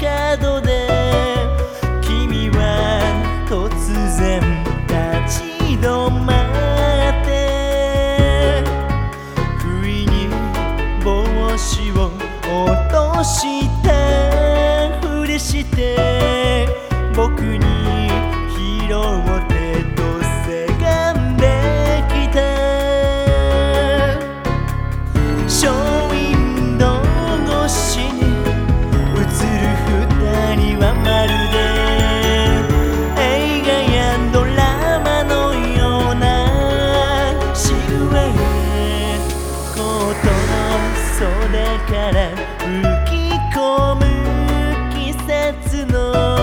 角で君は突然立ち止まって不意に帽子を落としたふりして僕に袖から吹き込む季節の